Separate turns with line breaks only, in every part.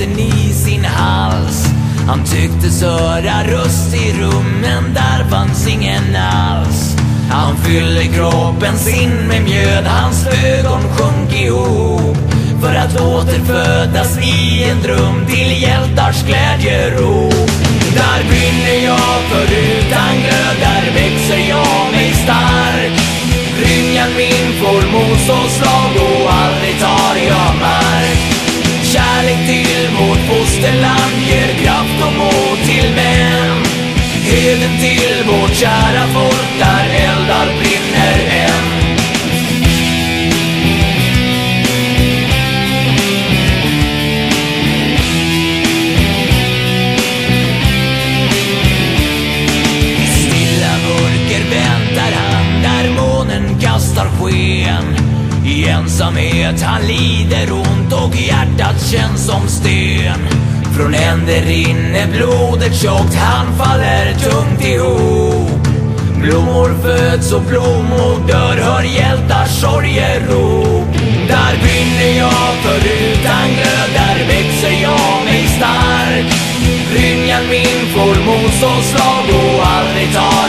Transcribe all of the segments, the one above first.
gråten i sin hals. Han tycktes höra röst i rummen, där fanns ingen alls. Han fyllde kroppen sin med mjöd, hans ögon sjönk ihop. För att återfödas i en dröm till hjältars glädjerop. Där brinner jag för utan glöd kära folk där eldar brinner än. I stilla mörker väntar han där månen kastar sken. I ensamhet han lider ont och hjärtat känns som sten. Från händer rinner blodet tjockt, han faller tungt ihop. Blommor föds och blommor dör, hör hjältars sorgerop. Där brinner jag för utan glöd, där växer jag mig stark. Brynjan min får motståndslag och aldrig tar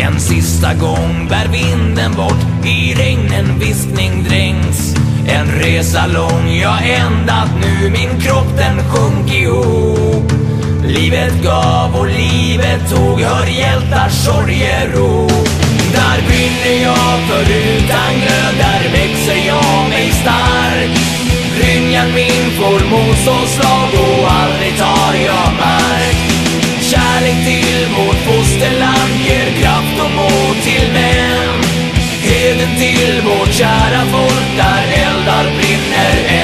En sista gång bär vinden bort, i regnen viskning dränks. En resa lång, ja ändat nu, min kropp den sjönk ihop. Livet gav och livet tog, hör hjältars sorgerop. Där brinner jag för utan glöd, där växer jag mig stark. Brynjan min får motståndslag till vårt kära folk där eldar brinner.